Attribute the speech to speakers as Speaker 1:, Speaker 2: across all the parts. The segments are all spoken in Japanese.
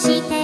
Speaker 1: して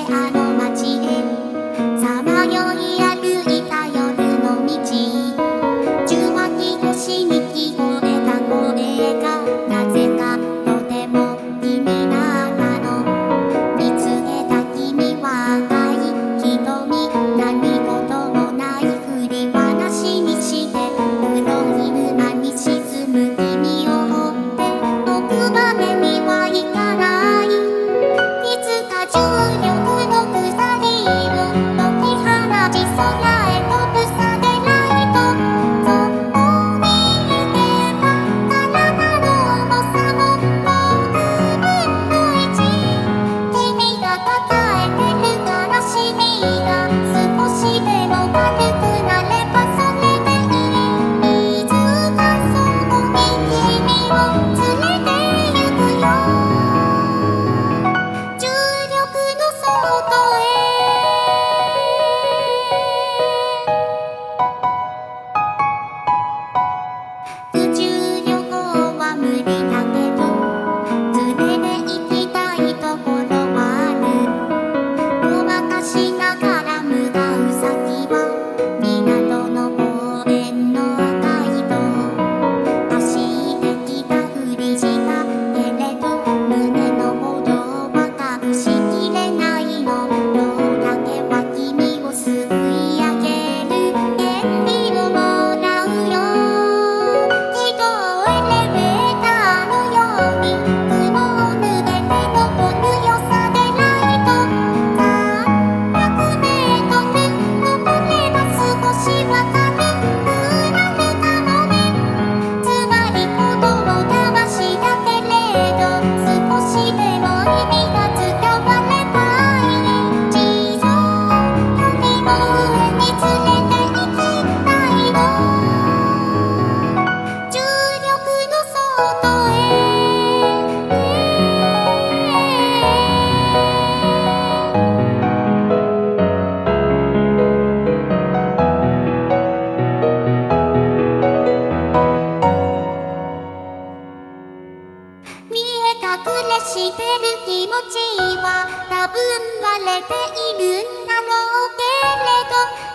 Speaker 1: 見え隠れしてる気持ちは多分バレているんだろうけ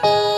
Speaker 1: れど